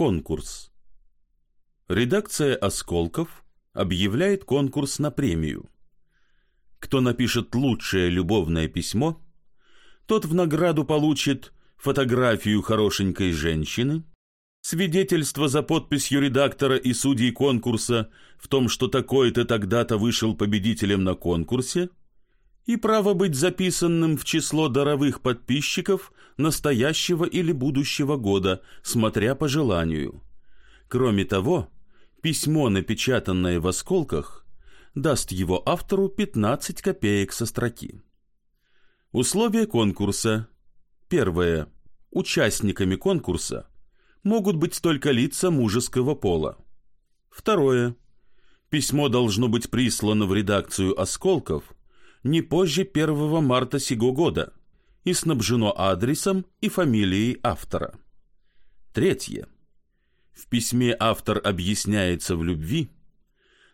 Конкурс. Редакция «Осколков» объявляет конкурс на премию. Кто напишет лучшее любовное письмо, тот в награду получит фотографию хорошенькой женщины, свидетельство за подписью редактора и судей конкурса в том, что такой-то тогда-то вышел победителем на конкурсе, и право быть записанным в число даровых подписчиков настоящего или будущего года, смотря по желанию. Кроме того, письмо, напечатанное в осколках, даст его автору 15 копеек со строки. Условия конкурса. Первое. Участниками конкурса могут быть только лица мужеского пола. Второе. Письмо должно быть прислано в редакцию «Осколков» не позже 1 марта сего года и снабжено адресом и фамилией автора. Третье. В письме автор объясняется в любви,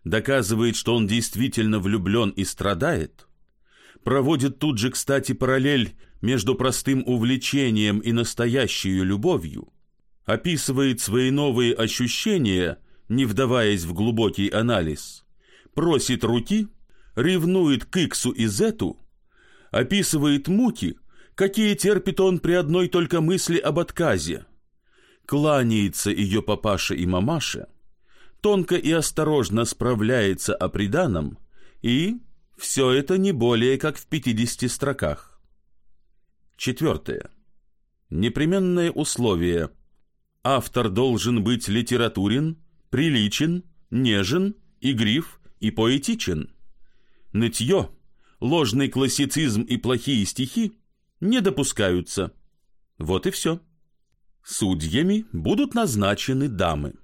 доказывает, что он действительно влюблен и страдает, проводит тут же, кстати, параллель между простым увлечением и настоящей любовью, описывает свои новые ощущения, не вдаваясь в глубокий анализ, просит руки, ревнует к Иксу и Зету, описывает муки, какие терпит он при одной только мысли об отказе, кланяется ее папаше и мамаше, тонко и осторожно справляется о приданом, и все это не более как в 50 строках. Четвертое. Непременное условие – Автор должен быть литературен, приличен, нежен, игрив и поэтичен. Нытье, ложный классицизм и плохие стихи не допускаются. Вот и все. Судьями будут назначены дамы.